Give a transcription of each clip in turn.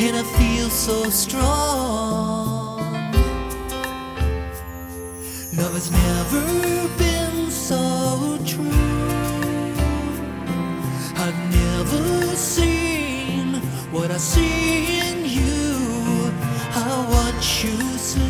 and I feel so strong. Love has never been so true. I've never seen what I see in you. I watch you sleep.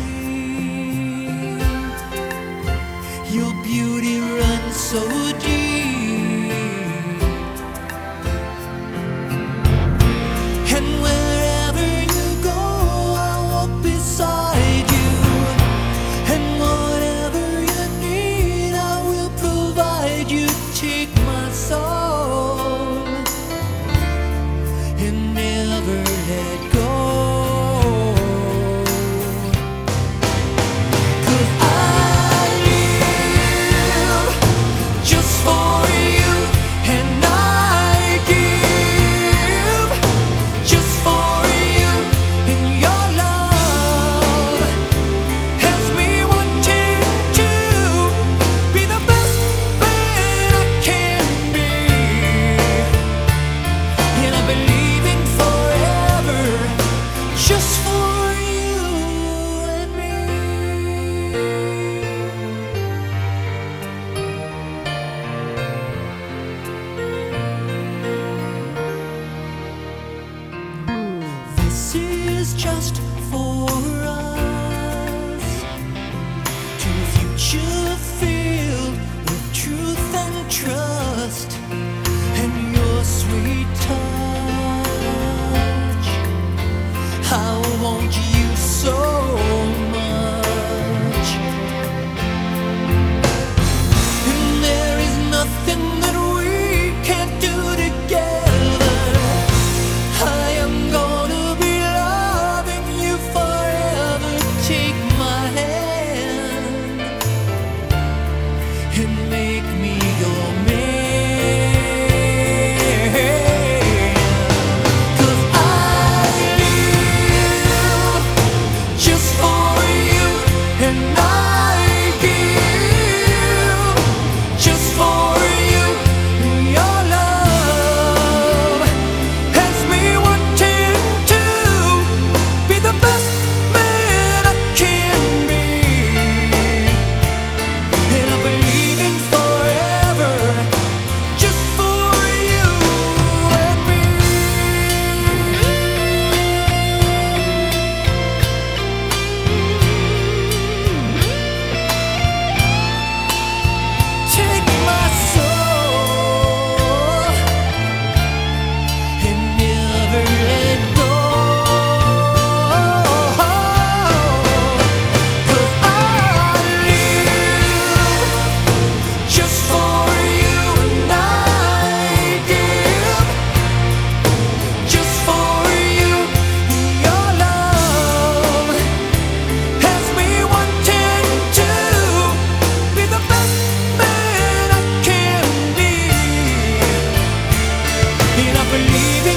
believe